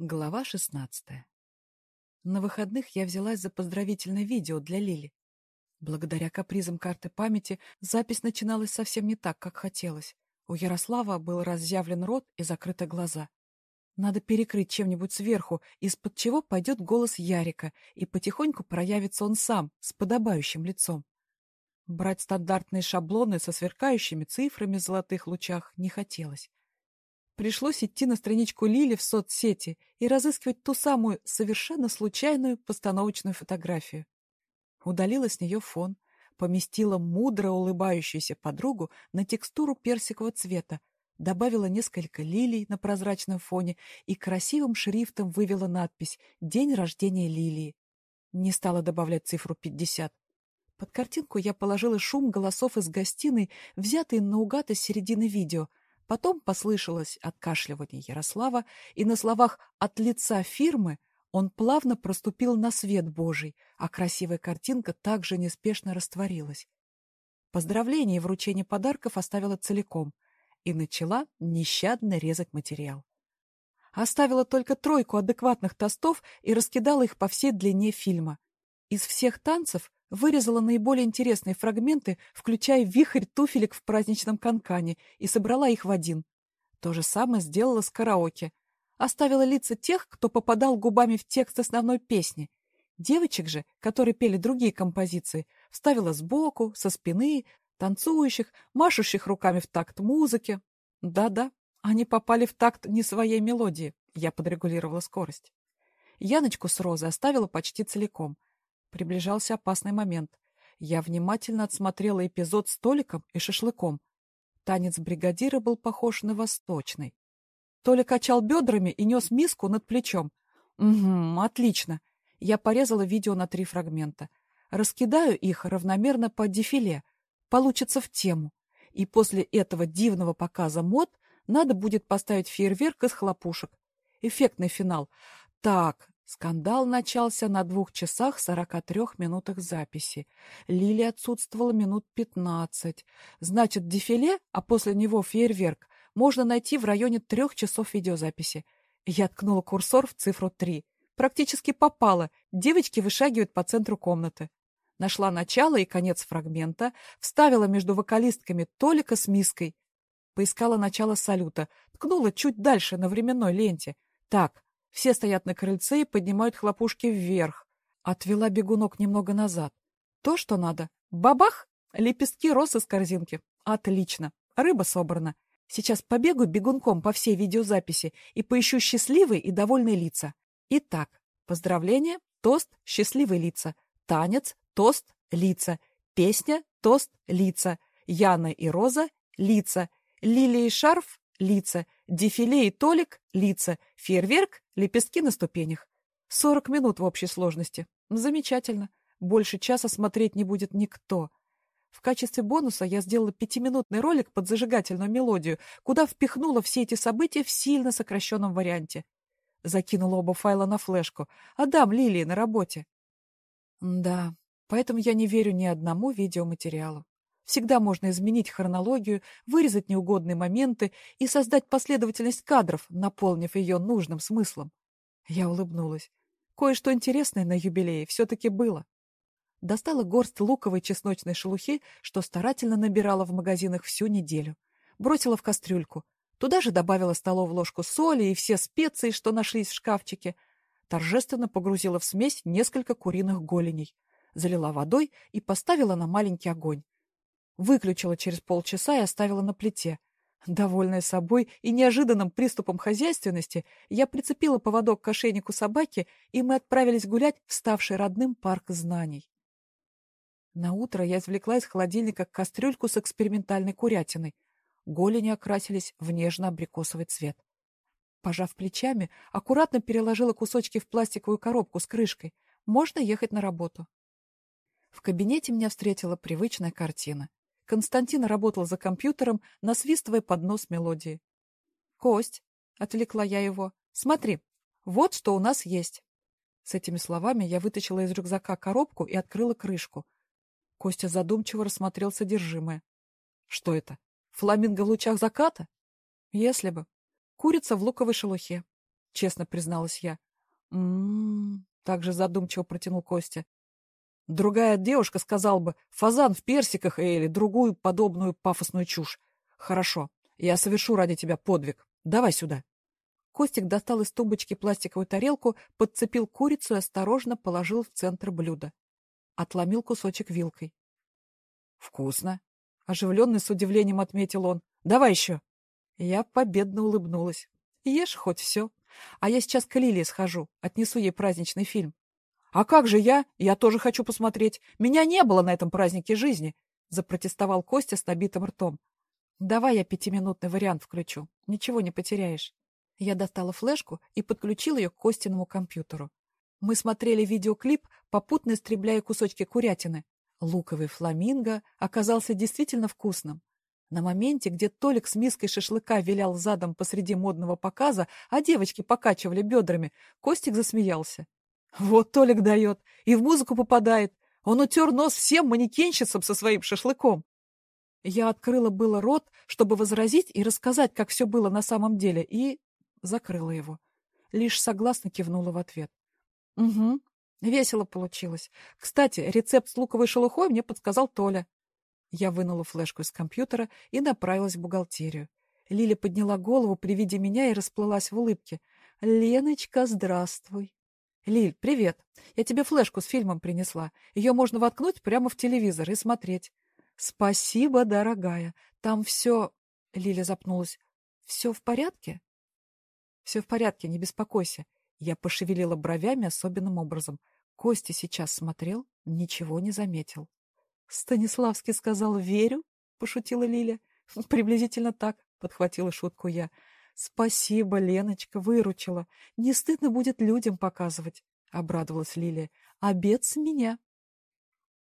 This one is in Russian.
Глава шестнадцатая. На выходных я взялась за поздравительное видео для Лили. Благодаря капризам карты памяти запись начиналась совсем не так, как хотелось. У Ярослава был разъявлен рот и закрыты глаза. Надо перекрыть чем-нибудь сверху, из-под чего пойдет голос Ярика, и потихоньку проявится он сам, с подобающим лицом. Брать стандартные шаблоны со сверкающими цифрами в золотых лучах не хотелось. Пришлось идти на страничку Лили в соцсети и разыскивать ту самую совершенно случайную постановочную фотографию. Удалила с нее фон, поместила мудро улыбающуюся подругу на текстуру персикового цвета, добавила несколько лилий на прозрачном фоне и красивым шрифтом вывела надпись «День рождения лилии». Не стала добавлять цифру 50. Под картинку я положила шум голосов из гостиной, взятый наугад из середины видео, Потом послышалось откашливание Ярослава, и на словах «от лица фирмы» он плавно проступил на свет Божий, а красивая картинка также неспешно растворилась. Поздравление и вручение подарков оставила целиком и начала нещадно резать материал. Оставила только тройку адекватных тостов и раскидала их по всей длине фильма. Из всех танцев вырезала наиболее интересные фрагменты, включая вихрь туфелек в праздничном канкане, и собрала их в один. То же самое сделала с караоке. Оставила лица тех, кто попадал губами в текст основной песни. Девочек же, которые пели другие композиции, вставила сбоку, со спины, танцующих, машущих руками в такт музыки. Да-да, они попали в такт не своей мелодии. Я подрегулировала скорость. Яночку с Розой оставила почти целиком — Приближался опасный момент. Я внимательно отсмотрела эпизод с Толиком и шашлыком. Танец бригадира был похож на восточный. Толя качал бедрами и нес миску над плечом. Угу, отлично. Я порезала видео на три фрагмента. Раскидаю их равномерно по дефиле. Получится в тему. И после этого дивного показа мод надо будет поставить фейерверк из хлопушек. Эффектный финал. Так, Скандал начался на двух часах сорока трех минутах записи. Лили отсутствовала минут пятнадцать. Значит, дефиле, а после него фейерверк, можно найти в районе трех часов видеозаписи. Я ткнула курсор в цифру три. Практически попала. Девочки вышагивают по центру комнаты. Нашла начало и конец фрагмента, вставила между вокалистками Толика с миской. Поискала начало салюта, ткнула чуть дальше на временной ленте. Так, все стоят на крыльце и поднимают хлопушки вверх. Отвела бегунок немного назад. То, что надо. Бабах! Лепестки роз из корзинки. Отлично. Рыба собрана. Сейчас побегу бегунком по всей видеозаписи и поищу счастливые и довольные лица. Итак, поздравление, тост, счастливые лица. Танец, тост, лица. Песня, тост, лица. Яна и Роза, лица. Лилия и шарф, лица. Дефиле и Толик — лица, фейерверк — лепестки на ступенях. Сорок минут в общей сложности. Замечательно. Больше часа смотреть не будет никто. В качестве бонуса я сделала пятиминутный ролик под зажигательную мелодию, куда впихнула все эти события в сильно сокращенном варианте. Закинула оба файла на флешку. Отдам Лилии на работе. Да, поэтому я не верю ни одному видеоматериалу. Всегда можно изменить хронологию, вырезать неугодные моменты и создать последовательность кадров, наполнив ее нужным смыслом. Я улыбнулась. Кое-что интересное на юбилее все-таки было. Достала горсть луковой чесночной шелухи, что старательно набирала в магазинах всю неделю. Бросила в кастрюльку. Туда же добавила столовую ложку соли и все специи, что нашлись в шкафчике. Торжественно погрузила в смесь несколько куриных голеней. Залила водой и поставила на маленький огонь. Выключила через полчаса и оставила на плите. Довольная собой и неожиданным приступом хозяйственности, я прицепила поводок к ошейнику собаки, и мы отправились гулять в ставший родным парк знаний. На утро я извлекла из холодильника кастрюльку с экспериментальной курятиной. Голени окрасились в нежно-абрикосовый цвет. Пожав плечами, аккуратно переложила кусочки в пластиковую коробку с крышкой. Можно ехать на работу. В кабинете меня встретила привычная картина. Константин работал за компьютером, насвистывая под нос мелодии. «Кость!» — отвлекла я его. «Смотри, вот что у нас есть!» С этими словами я вытащила из рюкзака коробку и открыла крышку. Костя задумчиво рассмотрел содержимое. «Что это? Фламинго в лучах заката?» «Если бы. Курица в луковой шелухе. — честно призналась я. «М-м-м», также задумчиво протянул Костя. Другая девушка сказала бы «фазан в персиках» или другую подобную пафосную чушь. Хорошо, я совершу ради тебя подвиг. Давай сюда. Костик достал из тумбочки пластиковую тарелку, подцепил курицу и осторожно положил в центр блюда. Отломил кусочек вилкой. «Вкусно!» — оживленный с удивлением отметил он. «Давай еще!» Я победно улыбнулась. «Ешь хоть все. А я сейчас к Лилии схожу, отнесу ей праздничный фильм». «А как же я? Я тоже хочу посмотреть. Меня не было на этом празднике жизни!» — запротестовал Костя с набитым ртом. «Давай я пятиминутный вариант включу. Ничего не потеряешь». Я достала флешку и подключила ее к Костиному компьютеру. Мы смотрели видеоклип, попутно истребляя кусочки курятины. Луковый фламинго оказался действительно вкусным. На моменте, где Толик с миской шашлыка вилял задом посреди модного показа, а девочки покачивали бедрами, Костик засмеялся. «Вот Толик дает! И в музыку попадает! Он утер нос всем манекенщицам со своим шашлыком!» Я открыла было рот, чтобы возразить и рассказать, как все было на самом деле, и закрыла его. Лишь согласно кивнула в ответ. Угу, весело получилось. Кстати, рецепт с луковой шелухой мне подсказал Толя. Я вынула флешку из компьютера и направилась в бухгалтерию. Лиля подняла голову при виде меня и расплылась в улыбке. «Леночка, здравствуй!» «Лиль, привет! Я тебе флешку с фильмом принесла. Ее можно воткнуть прямо в телевизор и смотреть». «Спасибо, дорогая. Там все...» Лиля запнулась. «Все в порядке?» «Все в порядке, не беспокойся». Я пошевелила бровями особенным образом. Костя сейчас смотрел, ничего не заметил. «Станиславский сказал «верю», — пошутила Лиля. «Приблизительно так», — подхватила шутку я. «Спасибо, Леночка, выручила. Не стыдно будет людям показывать», — обрадовалась Лилия. «Обед с меня».